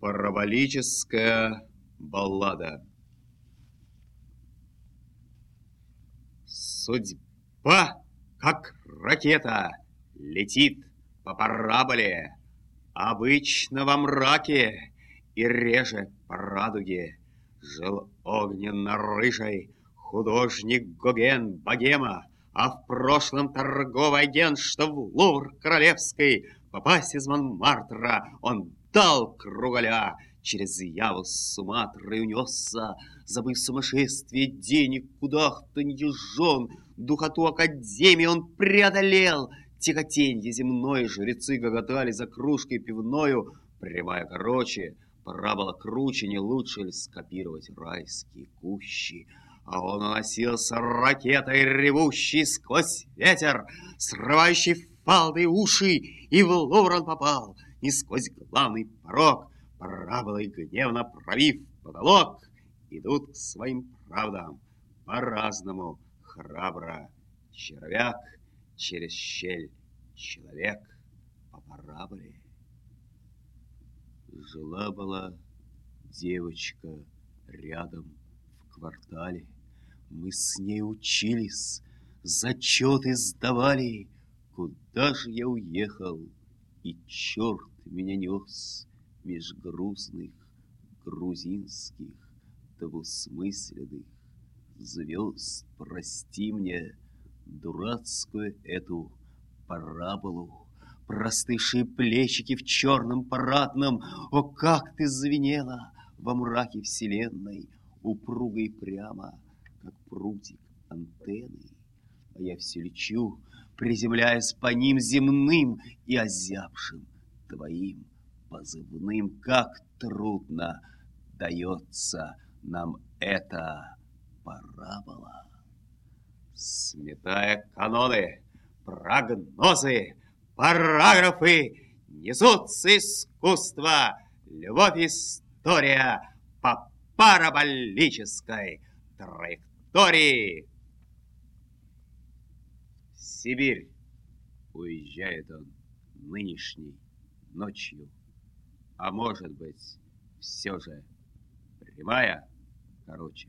Параболическая баллада. Судьба, как ракета, летит по параболе, Обычно во мраке и реже по радуге. Жил огненно-рыжий художник Гоген Богема, А в прошлом торговый агент, что в Лувр Королевский Попасть из Монмартра он дал кругаля, Через Яву Суматры унесся, Забыв сумасшествие денег, куда-то не жжен, Духоту Академии он преодолел, Тяготенье земное, жрецы гоготали за кружкой пивною, Прямая короче, пора было круче, не лучше ли скопировать райские кущи, а он уносился ракетой ревущий сквозь ветер, срывающий фалды уши, и в Лувр он попал, не сквозь главный порог, параболой гневно пробив потолок, идут к своим правдам по-разному храбро. Червяк через щель, человек по параболе. Жила-была девочка рядом в квартале. Мы с ней учились, зачеты сдавали. Куда же я уехал, и черт меня нес Меж грустных грузинских двусмысленных звезд. Прости мне дурацкую эту параболу, Простывшие плечики в черном парадном, О, как ты звенела во мраке вселенной, Упруго и прямо, как прутик антенны. А я все лечу, приземляясь по ним земным И озябшим твоим позывным. Как трудно дается нам эта парабола. Сметая каноны, прогнозы, параграфы, несутся искусство, любовь, история по параболической траектории. Сибирь. Уезжает он нынешней ночью, а может быть, все же прямая, короче,